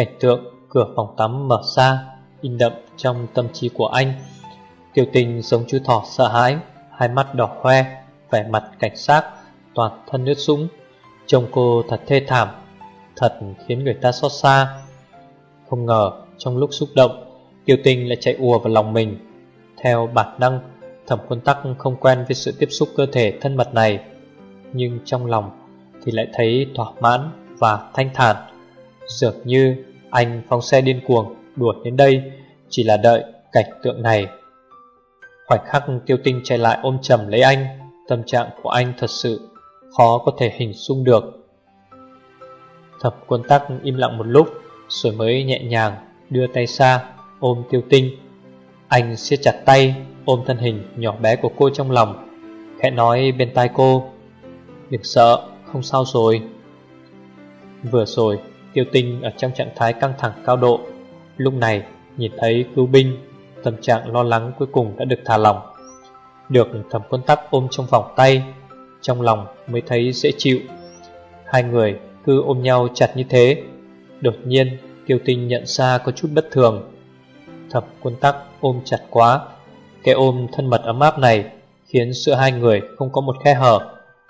Cảnh tượng cửa phòng tắm mở ra, In đậm trong tâm trí của anh. Tiểu tình giống chú thỏ sợ hãi, Hai mắt đỏ hoe, Vẻ mặt cảnh sát, Toàn thân nước sũng Trông cô thật thê thảm, Thật khiến người ta xót xa. Không ngờ trong lúc xúc động tiểu tình lại chạy ùa vào lòng mình. Theo bản năng, Thẩm quân tắc không quen với sự tiếp xúc cơ thể thân mật này, Nhưng trong lòng Thì lại thấy thỏa mãn và thanh thản. Dường như anh phóng xe điên cuồng đuổi đến đây. Chỉ là đợi cảnh tượng này. Khoảnh khắc tiêu tinh chạy lại ôm chầm lấy anh Tâm trạng của anh thật sự khó có thể hình dung được. Thập quân tắc im lặng một lúc Rồi mới nhẹ nhàng đưa tay xa ôm tiêu tinh. Anh siết chặt tay ôm thân hình nhỏ bé của cô trong lòng Khẽ nói bên tai cô Đừng sợ, không sao rồi. Vừa rồi Tiêu tinh ở trong trạng thái căng thẳng cao độ. Lúc này, nhìn thấy cứu binh, Tâm trạng lo lắng cuối cùng đã được thả lỏng. Được thẩm quân tắc ôm trong vòng tay, Trong lòng mới thấy dễ chịu. Hai người cứ ôm nhau chặt như thế. Đột nhiên, tiêu tinh nhận ra có chút bất thường. Thẩm quân tắc ôm chặt quá. Cái ôm thân mật ấm áp này Khiến giữa hai người không có một khe hở,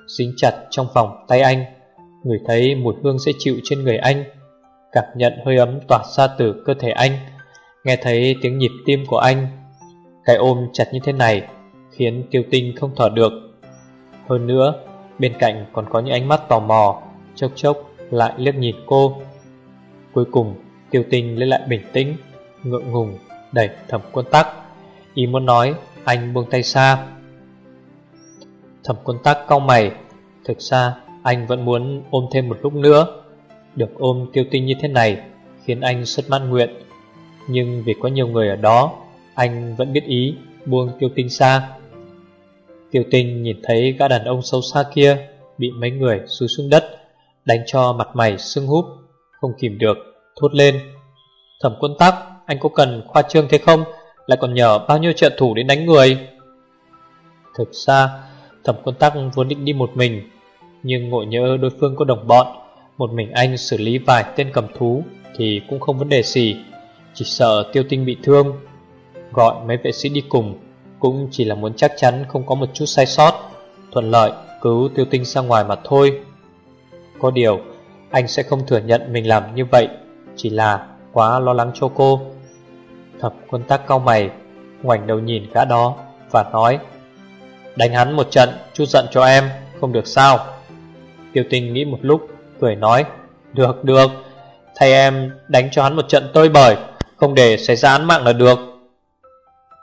Dính chặt trong vòng tay anh. Người thấy mùi hương sẽ chịu trên người anh. Cảm nhận hơi ấm tỏa ra từ cơ thể anh. Nghe thấy tiếng nhịp tim của anh. Cái ôm chặt như thế này Khiến tiêu tinh không thở được. Hơn nữa, Bên cạnh còn có những ánh mắt tò mò, Chốc chốc lại liếc nhìn cô. Cuối cùng tiêu tinh lấy lại bình tĩnh, Ngượng ngùng, đẩy thẩm quân tắc. Ý muốn nói, anh buông tay xa Thẩm quân tắc cau mày. Thực ra anh vẫn muốn ôm thêm một lúc nữa. Được ôm tiêu tinh như thế này Khiến anh rất mãn nguyện. Nhưng vì có nhiều người ở đó, Anh vẫn biết ý buông tiêu tinh xa Tiêu tinh nhìn thấy gã đàn ông sâu xa kia Bị mấy người xúi xuống đất, Đánh cho mặt mày sưng húp, Không kìm được, thốt lên. Thẩm quân tắc, Anh có cần khoa trương thế không? Lại còn nhờ bao nhiêu trợ thủ đến đánh người? Thực ra, Thẩm quân tắc vốn định đi một mình nhưng ngộ nhớ đối phương có đồng bọn, Một mình anh xử lý vài tên cầm thú Thì cũng không vấn đề gì. Chỉ sợ tiêu tinh bị thương, Gọi mấy vệ sĩ đi cùng, Cũng chỉ là muốn chắc chắn không có một chút sai sót. Thuận lợi cứu tiêu tinh ra ngoài mà thôi. Có điều, Anh sẽ không thừa nhận mình làm như vậy, Chỉ là quá lo lắng cho cô. Thập quân tác cao mày, Ngoảnh đầu nhìn gã đó Và nói, Đánh hắn một trận, chút giận cho em, Không được sao? Tiêu tinh nghĩ một lúc, Cười nói, Được được thay em đánh cho hắn một trận tơi bời, Không để xảy ra án mạng là được.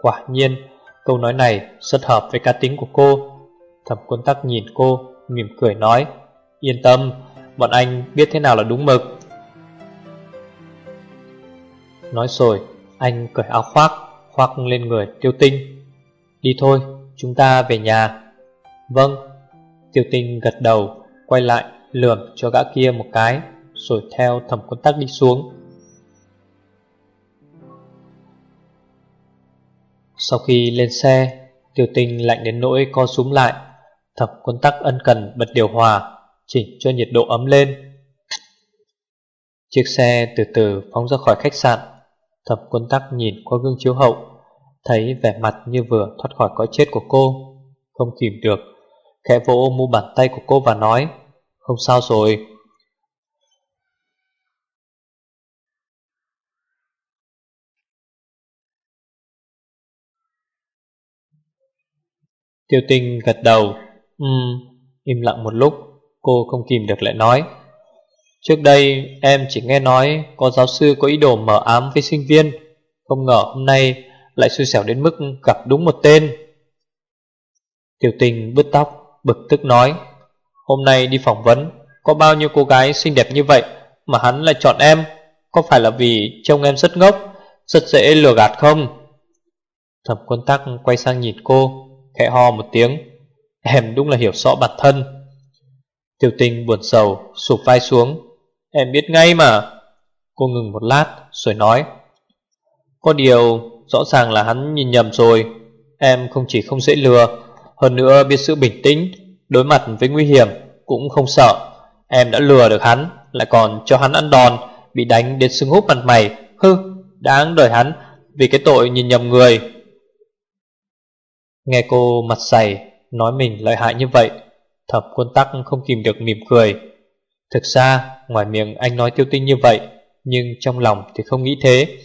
Quả nhiên, Câu nói này rất hợp với cá tính của cô. Thẩm quân tắc nhìn cô, Mỉm cười nói, Yên tâm, Bọn anh biết thế nào là đúng mực. Nói rồi, Anh cởi áo khoác Khoác lên người tiêu tinh Đi thôi, chúng ta về nhà. Vâng. Tiêu tinh gật đầu Quay lại, lườm cho gã kia một cái, Rồi theo thẩm quân tắc đi xuống. Sau khi lên xe Tiêu tinh lạnh đến nỗi co súng lại. Thẩm quân tắc ân cần bật điều hòa, Chỉnh cho nhiệt độ ấm lên. Chiếc xe từ từ phóng ra khỏi khách sạn. Thẩm quân tắc nhìn qua gương chiếu hậu, Thấy vẻ mặt như vừa thoát khỏi cõi chết của cô. Không kìm được Khẽ vỗ mu bàn tay của cô và nói Không sao rồi. Tiêu tinh gật đầu Ừm Im lặng một lúc Cô không kìm được lại nói. Trước đây em chỉ nghe nói có giáo sư có ý đồ mở ám với sinh viên Không ngờ hôm nay lại xui xẻo đến mức gặp đúng một tên. Tiểu tình bứt tóc, bực tức nói, Hôm nay đi phỏng vấn, Có bao nhiêu cô gái xinh đẹp như vậy Mà hắn lại chọn em? Có phải là vì trông em rất ngốc, Rất dễ lừa gạt không? Thẩm quân tắc quay sang nhìn cô, Khẽ ho một tiếng, Em đúng là hiểu rõ bản thân. Tiểu tình buồn sầu, Sụp vai xuống, Em biết ngay mà. Cô ngừng một lát, rồi nói, Có điều, rõ ràng là hắn nhìn nhầm rồi. Em không chỉ không dễ lừa hơn nữa biết sự bình tĩnh, Đối mặt với nguy hiểm Cũng không sợ. Em đã lừa được hắn, Lại còn cho hắn ăn đòn, Bị đánh đến sưng húp mặt mày. Hư đáng đời hắn, Vì cái tội nhìn nhầm người. Nghe cô mặt dày Nói mình lợi hại như vậy, Thập quân tắc không kìm được mỉm cười. Thực ra, ngoài miệng anh nói tiêu tinh như vậy, Nhưng trong lòng thì không nghĩ thế.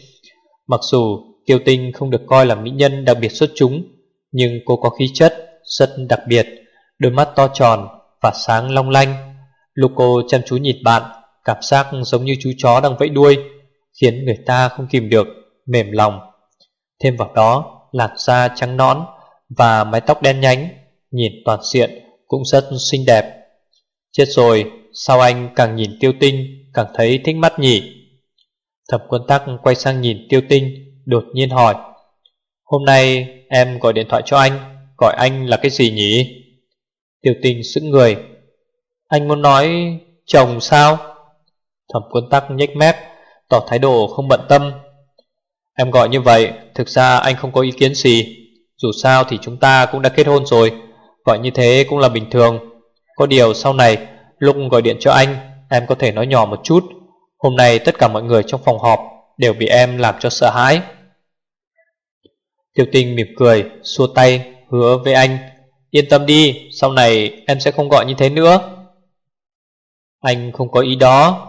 Mặc dù tiêu tinh không được coi là mỹ nhân đặc biệt xuất chúng, Nhưng cô có khí chất rất đặc biệt, Đôi mắt to tròn và sáng long lanh. Lúc cô chăm chú nhìn bạn, Cảm giác giống như chú chó đang vẫy đuôi, Khiến người ta không kìm được, Mềm lòng. Thêm vào đó, làn da trắng nõn Và mái tóc đen nhánh, Nhìn toàn diện cũng rất xinh đẹp. Chết rồi, Sao anh càng nhìn tiêu tinh Càng thấy thích mắt nhỉ? Thẩm quân tắc quay sang nhìn tiêu tinh, Đột nhiên hỏi, Hôm nay em gọi điện thoại cho anh. Gọi anh là cái gì nhỉ? Tiêu tinh sững người. Anh muốn nói, chồng sao? Thẩm quân tắc nhếch mép, Tỏ thái độ không bận tâm. Em gọi như vậy, Thực ra anh không có ý kiến gì. Dù sao thì chúng ta cũng đã kết hôn rồi. Gọi như thế cũng là bình thường. Có điều sau này, Lúc gọi điện cho anh, Em có thể nói nhỏ một chút. Hôm nay tất cả mọi người trong phòng họp Đều bị em làm cho sợ hãi. Tiểu tinh mỉm cười, Xua tay hứa với anh. Yên tâm đi, Sau này em sẽ không gọi như thế nữa. Anh không có ý đó.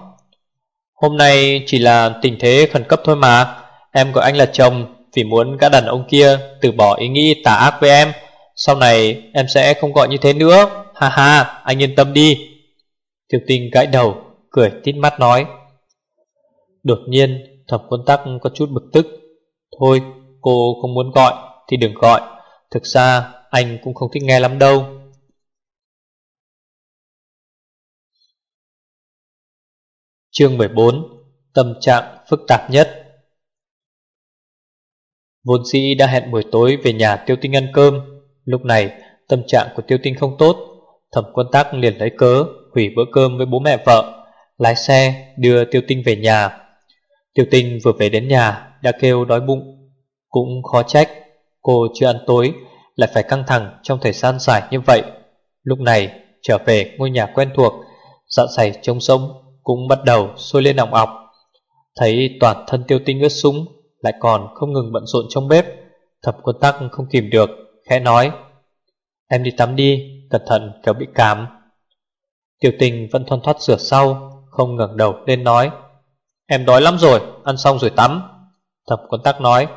Hôm nay chỉ là tình thế khẩn cấp thôi mà. Em gọi anh là chồng Vì muốn các đàn ông kia từ bỏ ý nghĩ tà ác với em. Sau này em sẽ không gọi như thế nữa. Ha ha, anh yên tâm đi. Tiểu tinh gãi đầu, Cười tít mắt nói. Đột nhiên thẩm quân tắc có chút bực tức. Thôi, cô không muốn gọi Thì đừng gọi. Thực ra anh cũng không thích nghe lắm đâu. Chương 14 Tâm trạng phức tạp nhất. Vốn sĩ đã hẹn buổi tối về nhà tiêu tinh ăn cơm. Lúc này tâm trạng của tiêu tinh không tốt. Thẩm quân tác liền lấy cớ hủy bữa cơm với bố mẹ vợ, lái xe đưa Tiêu Tinh về nhà. Tiêu Tinh vừa về đến nhà đã kêu đói bụng, cũng khó trách cô chưa ăn tối lại phải căng thẳng trong thời gian dài như vậy. Lúc này trở về ngôi nhà quen thuộc, dạ dày trống sống cũng bắt đầu sôi lên nòng ọc. Thấy toàn thân Tiêu Tinh ướt súng lại còn không ngừng bận rộn trong bếp, thập quân tắc không kìm được, khẽ nói: "Em đi tắm đi, cẩn thận kéo bị cảm." Tiểu tình vẫn thoăn thoát rửa sau Không ngẩng đầu lên nói Em đói lắm rồi, ăn xong rồi tắm Thập quân tắc nói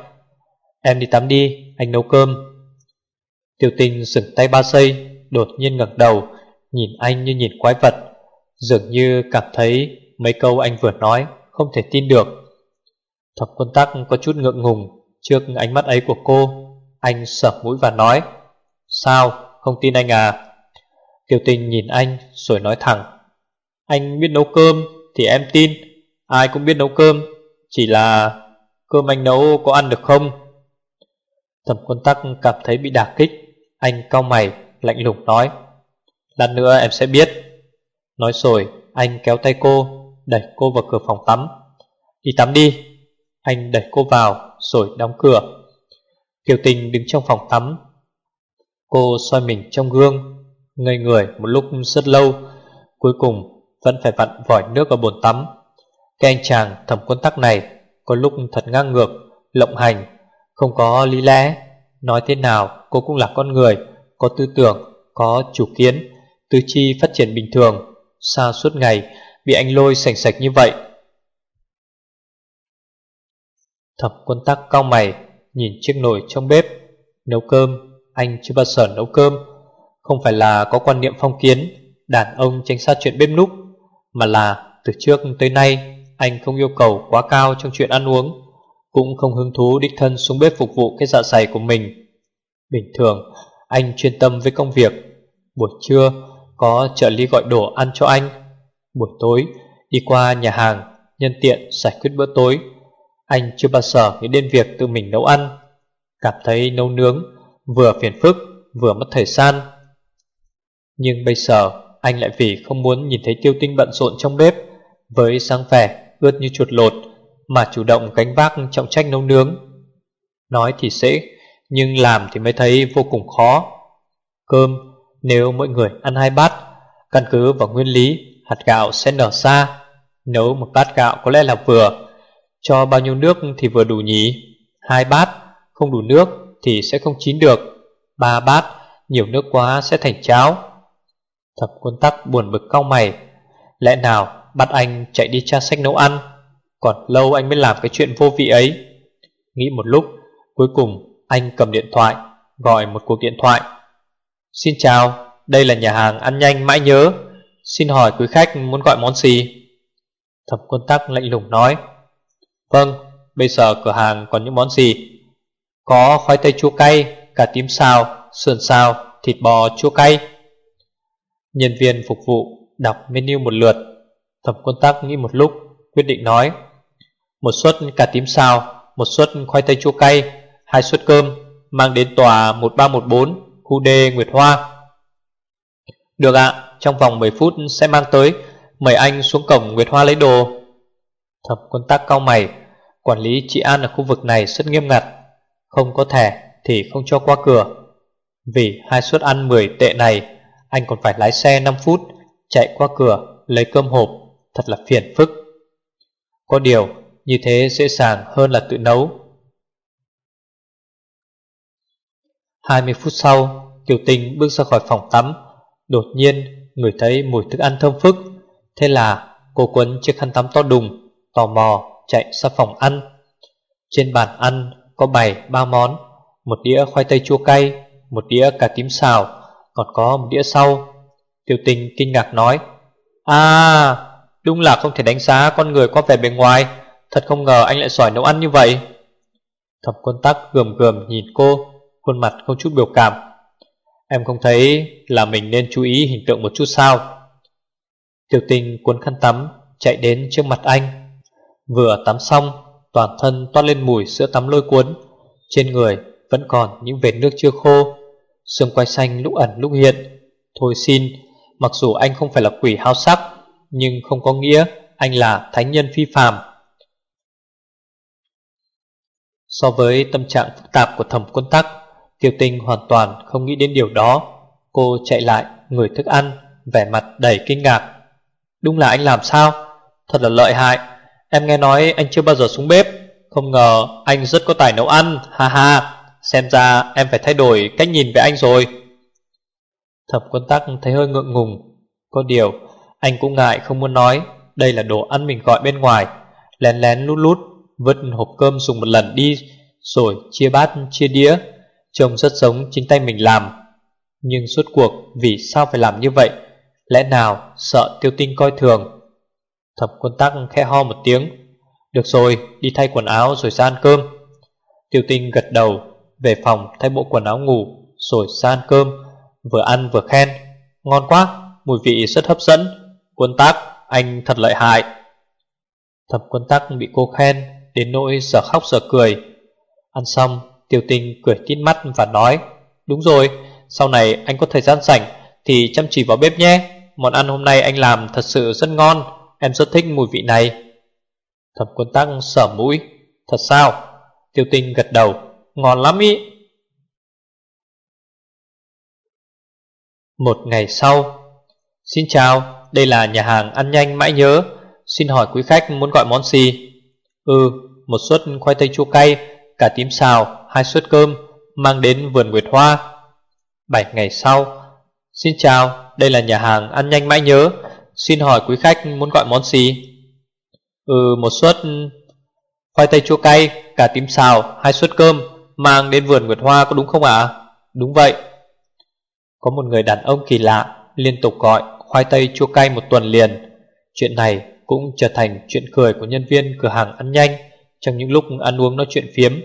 Em đi tắm đi, anh nấu cơm. Tiểu tình sửng tay ba giây Đột nhiên ngẩng đầu Nhìn anh như nhìn quái vật. Dường như cảm thấy mấy câu anh vừa nói Không thể tin được. Thập quân tắc có chút ngượng ngùng Trước ánh mắt ấy của cô. Anh sởm mũi và nói Sao, không tin anh à? Tiểu tình nhìn anh rồi nói thẳng Anh biết nấu cơm thì em tin Ai cũng biết nấu cơm Chỉ là cơm anh nấu có ăn được không? Thẩm quân tắc cảm thấy bị đả kích. Anh cau mày, lạnh lùng nói. Lát nữa em sẽ biết. Nói rồi, anh kéo tay cô, Đẩy cô vào cửa phòng tắm. Đi tắm đi. Anh đẩy cô vào, rồi đóng cửa. Kiều tình đứng trong phòng tắm. Cô soi mình trong gương, Ngây người một lúc rất lâu, Cuối cùng vẫn phải vặn vòi nước ở bồn tắm. Cái anh chàng thẩm quân tắc này Có lúc thật ngang ngược, Lộng hành không có lý lẽ. Nói thế nào cô cũng là con người Có tư tưởng, có chủ kiến Tư chi phát triển bình thường. Sao suốt ngày bị anh lôi sành sạch như vậy. Thẩm quân tắc cao mày Nhìn chiếc nồi trong bếp. Nấu cơm Anh chưa bao giờ nấu cơm. Không phải là có quan niệm phong kiến Đàn ông tránh xa chuyện bếp núc Mà là từ trước tới nay Anh không yêu cầu quá cao trong chuyện ăn uống. Cũng không hứng thú đích thân xuống bếp phục vụ cái dạ dày của mình. Bình thường, anh chuyên tâm với công việc. Buổi trưa, có trợ lý gọi đồ ăn cho anh. Buổi tối, đi qua nhà hàng, Nhân tiện giải quyết bữa tối. Anh chưa bao giờ nghĩ đến việc tự mình nấu ăn. Cảm thấy nấu nướng, Vừa phiền phức, vừa mất thời gian. Nhưng bây giờ, anh lại vì không muốn nhìn thấy tiêu tinh bận rộn trong bếp, Với sáng vẻ ướt như chuột lột mà chủ động gánh vác trọng trách nấu nướng. Nói thì dễ, Nhưng làm thì mới thấy vô cùng khó. Cơm, nếu mỗi người ăn hai bát, Căn cứ vào nguyên lý, hạt gạo sẽ nở ra. Nấu một bát gạo có lẽ là vừa. Cho bao nhiêu nước thì vừa đủ nhỉ? Hai bát, không đủ nước thì sẽ không chín được. Ba bát, nhiều nước quá sẽ thành cháo. Thập quân tắc buồn bực cau mày. Lẽ nào bắt anh chạy đi tra sách nấu ăn? Còn lâu anh mới làm cái chuyện vô vị ấy. Nghĩ một lúc Cuối cùng anh cầm điện thoại Gọi một cuộc điện thoại. Xin chào Đây là nhà hàng ăn nhanh mãi nhớ. Xin hỏi quý khách muốn gọi món gì? Thập quân tắc lạnh lùng nói. Vâng Bây giờ cửa hàng còn những món gì? Có khoai tây chua cay Cà tím xào, sườn xào Thịt bò chua cay. Nhân viên phục vụ đọc menu một lượt. Thẩm quân tắc nghĩ một lúc Quyết định nói. Một suất cà tím xào, Một suất khoai tây chua cay, Hai suất cơm Mang đến tòa 1314 Khu đê Nguyệt Hoa. Được ạ, Trong vòng 10 phút sẽ mang tới, Mời anh xuống cổng Nguyệt Hoa lấy đồ. Thẩm quân tắc cao mày, Quản lý trị an ở khu vực này rất nghiêm ngặt, Không có thẻ thì không cho qua cửa. Vì hai suất ăn 10 tệ này, anh còn phải lái xe 5 phút Chạy qua cửa, lấy cơm hộp, Thật là phiền phức. Có điều như thế dễ dàng hơn là tự nấu. 20 phút sau, Kiều Tinh bước ra khỏi phòng tắm. Đột nhiên, người thấy mùi thức ăn thơm phức. Thế là, cô quấn chiếc khăn tắm to đùng, Tò mò chạy ra phòng ăn. Trên bàn ăn có bày ba món, Một đĩa khoai tây chua cay, Một đĩa cà tím xào, còn có một đĩa sau Tiểu tình kinh ngạc nói À đúng là không thể đánh giá con người qua vẻ bề ngoài. Thật không ngờ anh lại giỏi nấu ăn như vậy. Thẩm quân tắc gườm gườm nhìn cô, Khuôn mặt không chút biểu cảm. Em không thấy là mình nên chú ý hình tượng một chút sao? Tiểu tình cuốn khăn tắm, Chạy đến trước mặt anh. Vừa tắm xong, Toàn thân toát lên mùi sữa tắm lôi cuốn. Trên người vẫn còn những vệt nước chưa khô. Sương quay xanh lúc ẩn lúc hiện. Thôi xin, Mặc dù anh không phải là quỷ hao sắc, Nhưng không có nghĩa anh là thánh nhân phi phàm. So với tâm trạng phức tạp của thẩm quân tắc Tiêu tinh hoàn toàn không nghĩ đến điều đó. Cô chạy lại người thức ăn, Vẻ mặt đầy kinh ngạc. Đúng là anh làm sao? Thật là lợi hại. Em nghe nói anh chưa bao giờ xuống bếp. Không ngờ anh rất có tài nấu ăn, Ha ha. Xem ra em phải thay đổi cách nhìn về anh rồi. Thẩm quân tắc thấy hơi ngượng ngùng. Có điều, Anh cũng ngại không muốn nói. Đây là đồ ăn mình gọi bên ngoài. Lén lén lút lút. Vứt hộp cơm dùng một lần đi Rồi chia bát chia đĩa Trông rất giống chính tay mình làm. Nhưng suốt cuộc vì sao phải làm như vậy? Lẽ nào sợ tiêu tinh coi thường? Thẩm quân tắc khẽ ho một tiếng. Được rồi đi thay quần áo rồi ra ăn cơm. Tiêu tinh gật đầu về phòng thay bộ quần áo ngủ Rồi ra ăn cơm Vừa ăn vừa khen. Ngon quá, mùi vị rất hấp dẫn. Quân tác, anh thật lợi hại. Thẩm quân tắc bị cô khen Đến nỗi giờ khóc giờ cười. Ăn xong Tiêu tinh cười tít mắt và nói Đúng rồi, sau này anh có thời gian rảnh Thì chăm chỉ vào bếp nhé. Món ăn hôm nay anh làm thật sự rất ngon Em rất thích mùi vị này. Thẩm quân Tăng sở mũi Thật sao? Tiêu tinh gật đầu Ngon lắm ý. Một ngày sau Xin chào Đây là nhà hàng ăn nhanh mãi nhớ. Xin hỏi quý khách muốn gọi món gì? Ừ một suất khoai tây chua cay Cả tím xào, Hai suất cơm, Mang đến vườn Nguyệt Hoa. Bảy ngày sau, Xin chào, Đây là nhà hàng ăn nhanh mãi nhớ. Xin hỏi quý khách muốn gọi món gì? Ừ một suất Khoai tây chua cay Cả tím xào, Hai suất cơm, Mang đến vườn Nguyệt Hoa có đúng không ạ? Đúng vậy. Có một người đàn ông kỳ lạ Liên tục gọi khoai tây chua cay một tuần liền. Chuyện này cũng trở thành chuyện cười của nhân viên cửa hàng ăn nhanh trong những lúc ăn uống nói chuyện phiếm.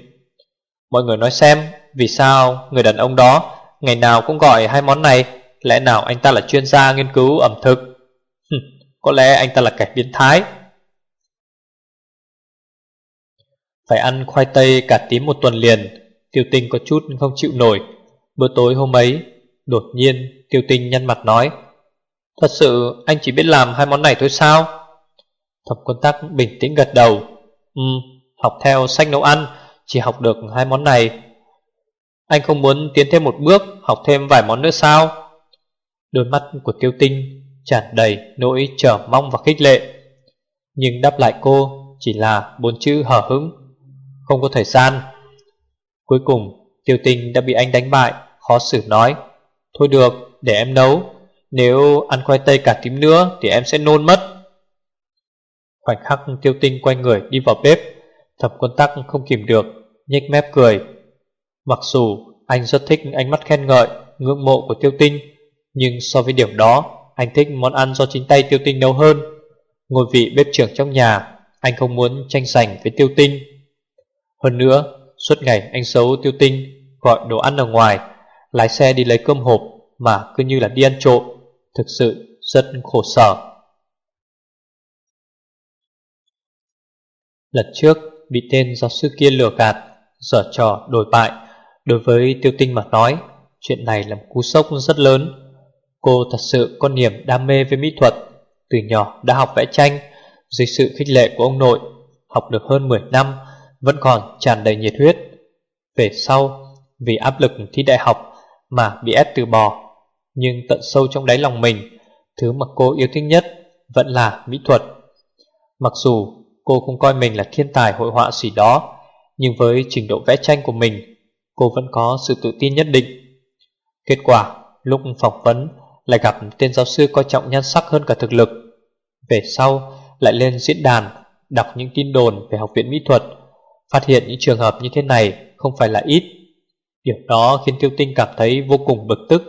Mọi người nói xem, vì sao người đàn ông đó ngày nào cũng gọi hai món này, lẽ nào anh ta là chuyên gia nghiên cứu ẩm thực? Có lẽ anh ta là kẻ biến thái. Phải ăn khoai tây cả tím một tuần liền, Tiêu Tinh có chút không chịu nổi. Bữa tối hôm ấy, đột nhiên Tiêu Tinh nhăn mặt nói: "Thật sự anh chỉ biết làm hai món này thôi sao?" Thẩm Quân Tắc bình tĩnh gật đầu. "Ừ, học theo sách nấu ăn, chỉ học được hai món này. Anh không muốn tiến thêm một bước, học thêm vài món nữa sao?" Đôi mắt của Tiêu Tinh tràn đầy nỗi chờ mong và khích lệ. Nhưng đáp lại cô chỉ là bốn chữ hờ hững, không có thời gian. Cuối cùng, Tiêu Tinh đã bị anh đánh bại, khó xử nói: "Thôi được, để em nấu, nếu ăn khoai tây cả tím nữa thì em sẽ nôn mất." Khoảnh khắc tiêu tinh quay người đi vào bếp Thẩm quân tắc không kìm được, nhếch mép cười. Mặc dù anh rất thích ánh mắt khen ngợi, Ngưỡng mộ của tiêu tinh, Nhưng so với điểm đó, Anh thích món ăn do chính tay tiêu tinh nấu hơn. Ngôi vị bếp trưởng trong nhà, Anh không muốn tranh giành với tiêu tinh. Hơn nữa, Suốt ngày anh xấu tiêu tinh, Gọi đồ ăn ở ngoài, Lái xe đi lấy cơm hộp Mà cứ như là đi ăn trộm, Thực sự rất khổ sở. Lần trước bị tên giáo sư kia lừa gạt Giở trò, đổi bại. Đối với tiêu tinh mà nói, Chuyện này là một cú sốc rất lớn. Cô thật sự có niềm đam mê với mỹ thuật. Từ nhỏ đã học vẽ tranh. Dưới sự khích lệ của ông nội, Học được hơn 10 năm, Vẫn còn tràn đầy nhiệt huyết. Về sau, Vì áp lực thi đại học Mà bị ép từ bỏ, Nhưng tận sâu trong đáy lòng mình, Thứ mà cô yêu thích nhất Vẫn là mỹ thuật. Mặc dù Cô không coi mình là thiên tài hội họa gì đó, Nhưng với trình độ vẽ tranh của mình, Cô vẫn có sự tự tin nhất định. Kết quả, Lúc phỏng vấn, Lại gặp tên giáo sư coi trọng nhan sắc hơn cả thực lực. Về sau, Lại lên diễn đàn, Đọc những tin đồn về học viện mỹ thuật, Phát hiện những trường hợp như thế này Không phải là ít. Điều đó khiến tiêu tinh cảm thấy vô cùng bực tức,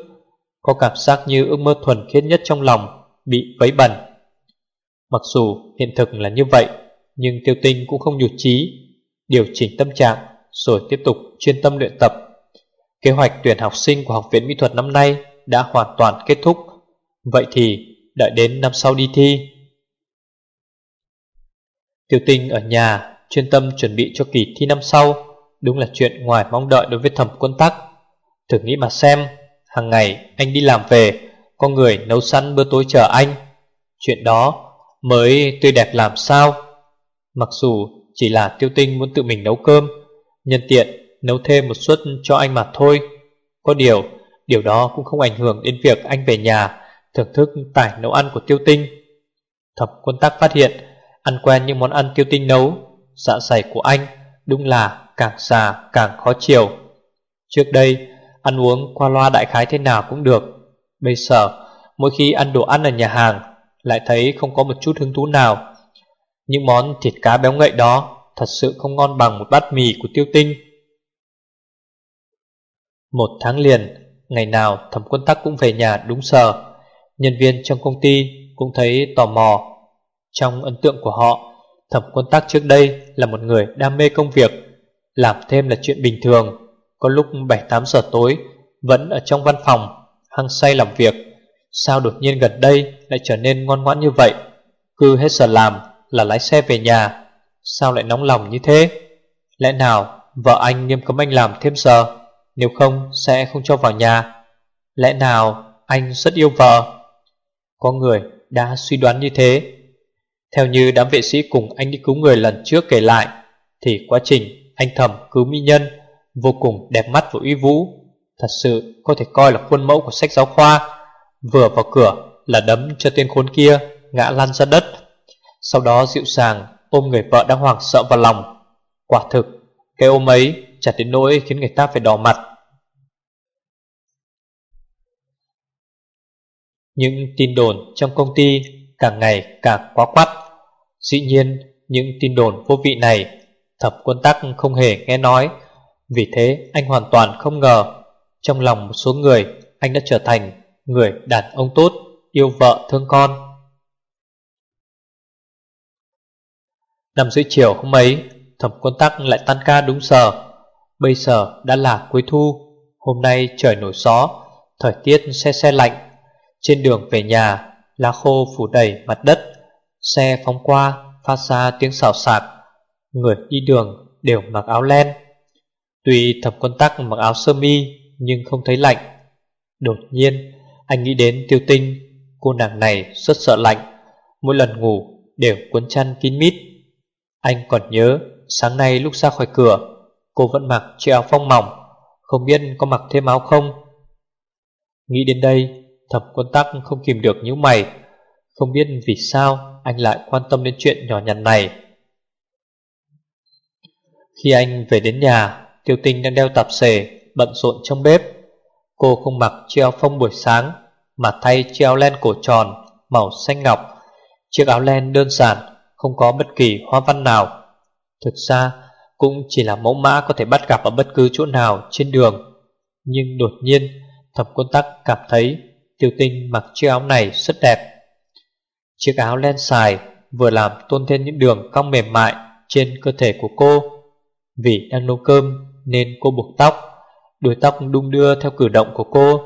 Có cảm giác như ước mơ thuần khiết nhất trong lòng Bị vấy bẩn. Mặc dù hiện thực là như vậy nhưng tiêu tinh cũng không nhụt chí, Điều chỉnh tâm trạng, Rồi tiếp tục chuyên tâm luyện tập. Kế hoạch tuyển học sinh của Học viện Mỹ thuật năm nay Đã hoàn toàn kết thúc. Vậy thì đợi đến năm sau đi thi. Tiêu tinh ở nhà Chuyên tâm chuẩn bị cho kỳ thi năm sau. Đúng là chuyện ngoài mong đợi đối với thẩm quân tắc. Thử nghĩ mà xem, hàng ngày anh đi làm về, Có người nấu sẵn bữa tối chờ anh. Chuyện đó mới tươi đẹp làm sao? Mặc dù chỉ là tiêu tinh muốn tự mình nấu cơm, Nhân tiện nấu thêm một suất cho anh mà thôi. Có điều Điều đó cũng không ảnh hưởng đến việc anh về nhà, Thưởng thức tài nấu ăn của tiêu tinh. Thập quân tắc phát hiện, Ăn quen những món ăn tiêu tinh nấu Dạ dày của anh Đúng là càng già càng khó chiều. Trước đây, Ăn uống qua loa đại khái thế nào cũng được. Bây giờ, Mỗi khi ăn đồ ăn ở nhà hàng, Lại thấy không có một chút hứng thú nào những món thịt cá béo ngậy đó Thật sự không ngon bằng một bát mì của tiêu tinh. Một tháng liền, Ngày nào thẩm quân tắc cũng về nhà đúng giờ. Nhân viên trong công ty cũng thấy tò mò. Trong ấn tượng của họ, Thẩm quân tắc trước đây là một người đam mê công việc, Làm thêm là chuyện bình thường. Có lúc 7-8 giờ tối, Vẫn ở trong văn phòng, Hăng say làm việc. Sao đột nhiên gần đây lại trở nên ngoan ngoãn như vậy? Cứ hết giờ làm là lái xe về nhà. Sao lại nóng lòng như thế? Lẽ nào vợ anh nghiêm cấm anh làm thêm giờ? Nếu không, sẽ không cho vào nhà. Lẽ nào anh rất yêu vợ? Có người đã suy đoán như thế. Theo như đám vệ sĩ cùng anh đi cứu người lần trước kể lại, Thì quá trình anh thầm cứu mỹ nhân Vô cùng đẹp mắt và uy vũ. Thật sự có thể coi là khuôn mẫu của sách giáo khoa. Vừa vào cửa là đấm cho tên khốn kia Ngã lăn ra đất sau đó dịu dàng, ôm người vợ đang hoảng sợ vào lòng. Quả thực, Cái ôm ấy chặt đến nỗi khiến người ta phải đỏ mặt. Những tin đồn trong công ty càng ngày càng quá quắt. Dĩ nhiên, những tin đồn vô vị này, Thập quân tắc không hề nghe nói. Vì thế, anh hoàn toàn không ngờ, Trong lòng một số người, Anh đã trở thành người đàn ông tốt, Yêu vợ thương con. Năm rưỡi chiều hôm ấy, Thẩm quân tắc lại tan ca đúng giờ. Bây giờ đã là cuối thu. Hôm nay trời nổi gió, Thời tiết xe xe lạnh. Trên đường về nhà, Lá khô phủ đầy mặt đất. Xe phóng qua, phát ra tiếng xào xạc. Người đi đường đều mặc áo len. Tuy thẩm quân tắc mặc áo sơ mi, Nhưng không thấy lạnh. Đột nhiên, anh nghĩ đến tiêu tinh. Cô nàng này rất sợ lạnh. Mỗi lần ngủ đều cuốn chăn kín mít. Anh còn nhớ, Sáng nay lúc ra khỏi cửa, Cô vẫn mặc chiếc áo phong mỏng, Không biết có mặc thêm áo không? Nghĩ đến đây Thẩm quân tắc không kìm được những mày, Không biết vì sao Anh lại quan tâm đến chuyện nhỏ nhặt này. Khi anh về đến nhà, Tiêu tinh đang đeo tạp xề, Bận rộn trong bếp. Cô không mặc chiếc áo phong buổi sáng, Mà thay chiếc áo len cổ tròn, Màu xanh ngọc. Chiếc áo len đơn giản không có bất kỳ hoa văn nào. Thực ra, cũng chỉ là mẫu mã có thể bắt gặp ở bất cứ chỗ nào trên đường. Nhưng đột nhiên, Thẩm quân tắc cảm thấy Tiêu tinh mặc chiếc áo này rất đẹp. Chiếc áo len xài Vừa làm tôn thêm những đường cong mềm mại Trên cơ thể của cô. Vì đang nấu cơm Nên cô buộc tóc, Đuôi tóc đung đưa theo cử động của cô.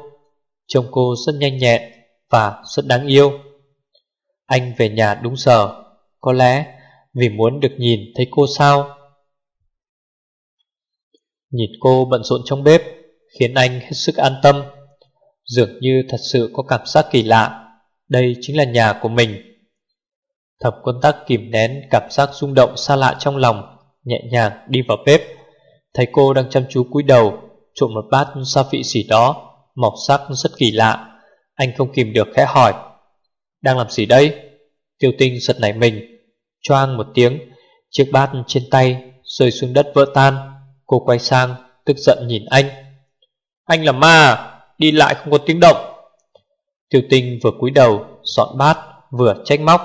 Trông cô rất nhanh nhẹn Và rất đáng yêu. Anh về nhà đúng giờ. Có lẽ vì muốn được nhìn thấy cô sao? Nhìn cô bận rộn trong bếp, Khiến anh hết sức an tâm. Dường như thật sự có cảm giác kỳ lạ, Đây chính là nhà của mình. Thập quân tắc kìm nén cảm giác rung động xa lạ trong lòng, Nhẹ nhàng đi vào bếp. Thấy cô đang chăm chú cúi đầu, Trộn một bát sa vị xỉ đó, Màu sắc rất kỳ lạ. Anh không kìm được khẽ hỏi, Đang làm gì đây? Tiêu tinh giật nảy mình. Choang một tiếng, Chiếc bát trên tay rơi xuống đất vỡ tan. Cô quay sang, tức giận nhìn anh. Anh là ma, Đi lại không có tiếng động. Tiêu tinh vừa cúi đầu, Dọn bát, vừa trách móc.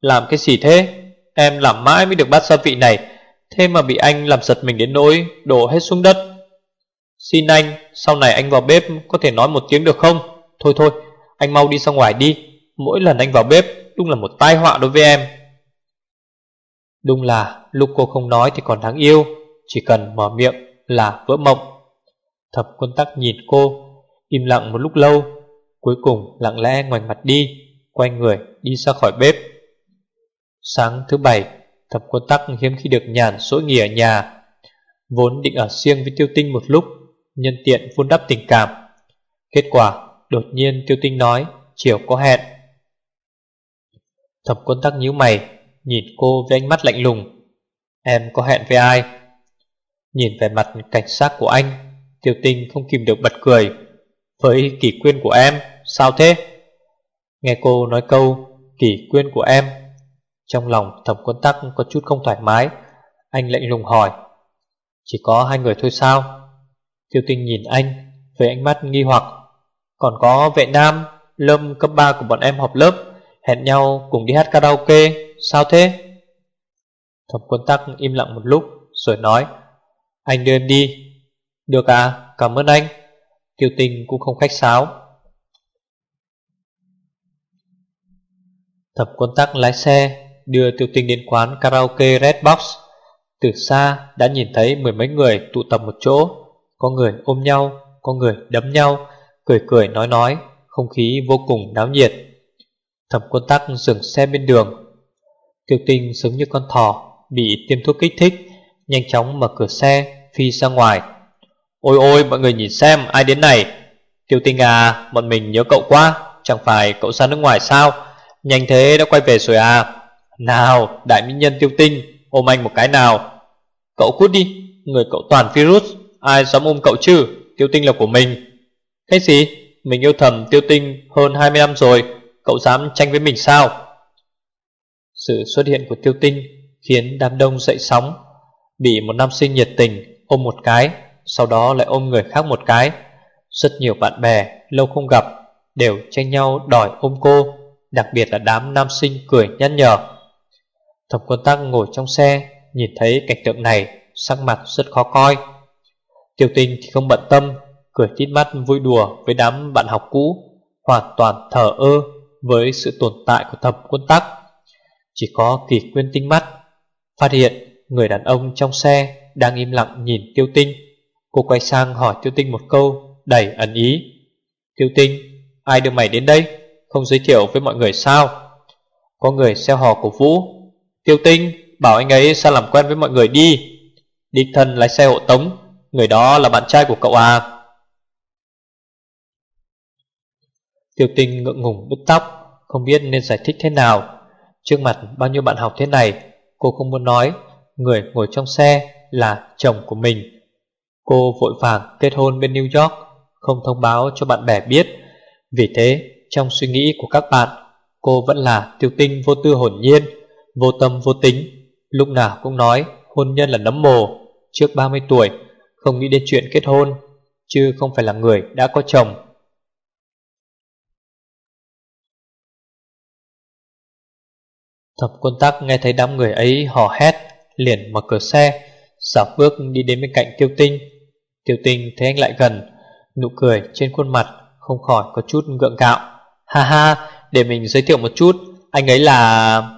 Làm cái gì thế? Em làm mãi mới được bát gia vị này. Thế mà bị anh làm giật mình đến nỗi Đổ hết xuống đất. Xin anh, sau này anh vào bếp Có thể nói một tiếng được không? Thôi thôi, anh mau đi ra ngoài đi. Mỗi lần anh vào bếp, đúng là một tai họa đối với em. Đúng là lúc cô không nói thì còn đáng yêu, Chỉ cần mở miệng là vỡ mộng. Thập quân tắc nhìn cô, Im lặng một lúc lâu, Cuối cùng lặng lẽ ngoảnh mặt đi, Quay người đi ra khỏi bếp. Sáng thứ bảy, Thập quân tắc hiếm khi được nhàn sỗi nghỉ ở nhà, Vốn định ở riêng với tiêu tinh một lúc, Nhân tiện vun đắp tình cảm. Kết quả, đột nhiên tiêu tinh nói, Chiều có hẹn. Thập quân tắc nhíu mày Nhìn cô với ánh mắt lạnh lùng. Em có hẹn với ai? Nhìn về mặt cảnh sát của anh Tiêu tinh không kìm được bật cười. Với kỷ quyên của em, Sao thế? Nghe cô nói câu, kỷ quyên của em, Trong lòng thẩm quân tắc có chút không thoải mái, Anh lạnh lùng hỏi. Chỉ có hai người thôi sao? Tiêu tinh nhìn anh, Với ánh mắt nghi hoặc. Còn có vệ nam, Lâm cấp 3 của bọn em họp lớp, Hẹn nhau cùng đi hát karaoke. Sao thế? Thẩm quân tắc im lặng một lúc, Rồi nói, Anh đưa em đi. Được à cảm ơn anh. Tiêu tình cũng không khách sáo. Thẩm quân tắc lái xe Đưa tiêu tình đến quán karaoke Red Box. Từ xa đã nhìn thấy mười mấy người tụ tập một chỗ, Có người ôm nhau, Có người đấm nhau, Cười cười nói nói, Không khí vô cùng náo nhiệt. Thẩm quân tắc dừng xe bên đường Tiêu tinh giống như con thỏ, Bị tiêm thuốc kích thích, Nhanh chóng mở cửa xe, Phi ra ngoài. Ôi ôi, mọi người nhìn xem, ai đến này? Tiêu tinh à Bọn mình nhớ cậu quá, Chẳng phải cậu ra nước ngoài sao? Nhanh thế đã quay về rồi à? Nào, đại mỹ nhân tiêu tinh, Ôm anh một cái nào. Cậu cút đi, Người cậu toàn virus, Ai dám ôm cậu chứ? Tiêu tinh là của mình. Cái gì? Mình yêu thầm tiêu tinh hơn 20 năm rồi, Cậu dám tranh với mình sao? Sự xuất hiện của tiêu tinh Khiến đám đông dậy sóng. Bị một nam sinh nhiệt tình ôm một cái, Sau đó lại ôm người khác một cái. Rất nhiều bạn bè lâu không gặp Đều tranh nhau đòi ôm cô, Đặc biệt là đám nam sinh cười nhăn nhở. Thẩm quân tắc ngồi trong xe, Nhìn thấy cảnh tượng này, Sắc mặt rất khó coi. Tiêu tinh thì không bận tâm, Cười tít mắt vui đùa với đám bạn học cũ, Hoàn toàn thở ơ với sự tồn tại của thập quân tắc. Chỉ có kỳ quyên tinh mắt. Phát hiện người đàn ông trong xe đang im lặng nhìn tiêu tinh. Cô quay sang hỏi tiêu tinh một câu đầy ẩn ý. Tiêu tinh, ai đưa mày đến đây? Không giới thiệu với mọi người sao? Có người xeo hò của Vũ. Tiêu tinh, bảo anh ấy sang làm quen với mọi người đi. Địch thân lái xe hộ tống Người đó là bạn trai của cậu à? Tiêu tinh ngượng ngùng bứt tóc Không biết nên giải thích thế nào. Trước mặt bao nhiêu bạn học thế này, Cô không muốn nói, Người ngồi trong xe là chồng của mình. Cô vội vàng kết hôn bên New York, Không thông báo cho bạn bè biết. Vì thế, trong suy nghĩ của các bạn, Cô vẫn là tiêu tinh vô tư hồn nhiên, Vô tâm vô tính. Lúc nào cũng nói hôn nhân là nấm mồ. Trước 30 tuổi, Không nghĩ đến chuyện kết hôn, Chứ không phải là người đã có chồng. Thập quân tắc nghe thấy đám người ấy hò hét, Liền mở cửa xe Xảo bước đi đến bên cạnh tiêu tinh. Tiêu tinh thấy anh lại gần, Nụ cười trên khuôn mặt Không khỏi có chút gượng gạo. Ha ha, để mình giới thiệu một chút, Anh ấy là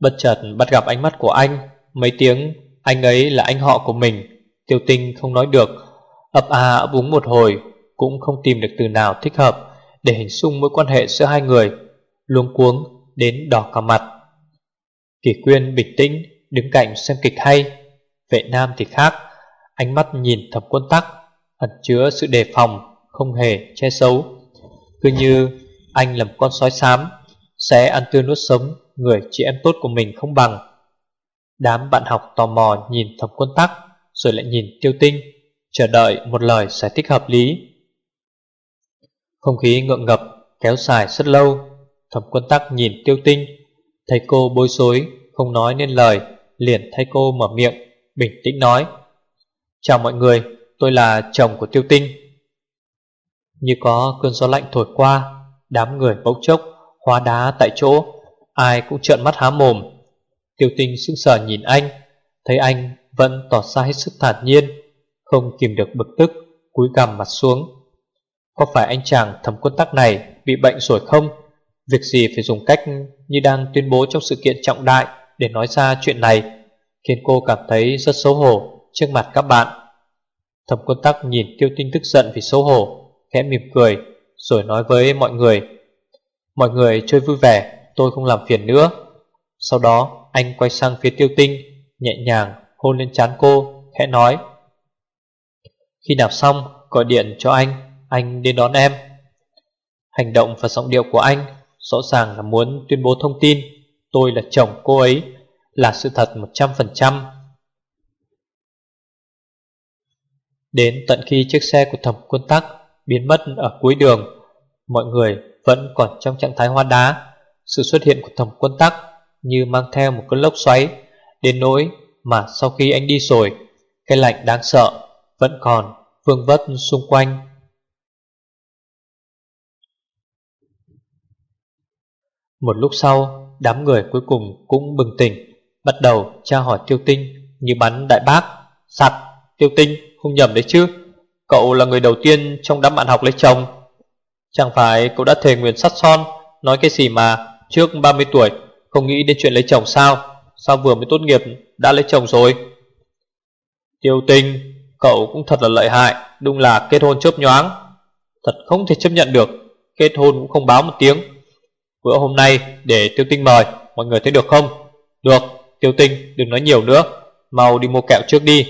Bất chợt bắt gặp ánh mắt của anh, Mấy tiếng, anh ấy là anh họ của mình. Tiêu tinh không nói được, ấp a ấp úng một hồi, Cũng không tìm được từ nào thích hợp Để hình dung mối quan hệ giữa hai người. Luống cuống đến đỏ cả mặt. Kỷ quyên bình tĩnh, Đứng cạnh xem kịch hay. Vệ nam thì khác, Ánh mắt nhìn thập quân tắc, Ẩn chứa sự đề phòng, Không hề che xấu Cứ như anh là một con sói xám, Sẽ ăn tươi nuốt sống Người chị em tốt của mình không bằng. Đám bạn học tò mò nhìn thập quân tắc, Rồi lại nhìn tiêu tinh, Chờ đợi một lời giải thích hợp lý. Không khí ngượng ngập, Kéo dài rất lâu. Thẩm quân tắc nhìn tiêu tinh. Thấy cô bối rối, Không nói nên lời, Liền thay cô mở miệng, Bình tĩnh nói. Chào mọi người, Tôi là chồng của tiêu tinh. Như có cơn gió lạnh thổi qua, Đám người bốc chốc Hóa đá tại chỗ, Ai cũng trợn mắt há mồm. Tiêu tinh sững sờ nhìn anh, Thấy anh vẫn tỏ ra hết sức thản nhiên, Không kìm được bực tức, Cúi gằm mặt xuống. Có phải anh chàng thẩm quân tắc này Bị bệnh rồi không? Việc gì phải dùng cách như đang tuyên bố Trong sự kiện trọng đại Để nói ra chuyện này Khiến cô cảm thấy rất xấu hổ Trước mặt các bạn. Thẩm quân tắc nhìn tiêu tinh tức giận vì xấu hổ, Khẽ mỉm cười, Rồi nói với mọi người Mọi người chơi vui vẻ, Tôi không làm phiền nữa. Sau đó, anh quay sang phía tiêu tinh, Nhẹ nhàng hôn lên trán cô, Khẽ nói, Khi nào xong, gọi điện cho anh Anh đến đón em. Hành động và giọng điệu của anh Rõ ràng là muốn tuyên bố thông tin. Tôi là chồng cô ấy, Là sự thật 100% Đến tận khi chiếc xe của thẩm quân tắc Biến mất ở cuối đường, Mọi người vẫn còn trong trạng thái hoa đá. Sự xuất hiện của thẩm quân tắc Như mang theo một cơn lốc xoáy Đến nỗi mà sau khi anh đi rồi, Cái lạnh đáng sợ Vẫn còn vương vất xung quanh. Một lúc sau, Đám người cuối cùng cũng bừng tỉnh, Bắt đầu tra hỏi tiêu tinh Như bắn đại bác. Sặc tiêu tinh, không nhầm đấy chứ? Cậu là người đầu tiên trong đám bạn học lấy chồng. Chẳng phải cậu đã thề nguyện sắt son, Nói cái gì mà Trước 30 tuổi Không nghĩ đến chuyện lấy chồng sao? Sao vừa mới tốt nghiệp đã lấy chồng rồi? Tiêu tinh, Cậu cũng thật là lợi hại, Đúng là kết hôn chớp nhoáng. Thật không thể chấp nhận được, Kết hôn cũng không báo một tiếng. Bữa hôm nay để tiêu tinh mời. Mọi người thấy được không? Được, tiêu tinh đừng nói nhiều nữa. Mau đi mua kẹo trước đi.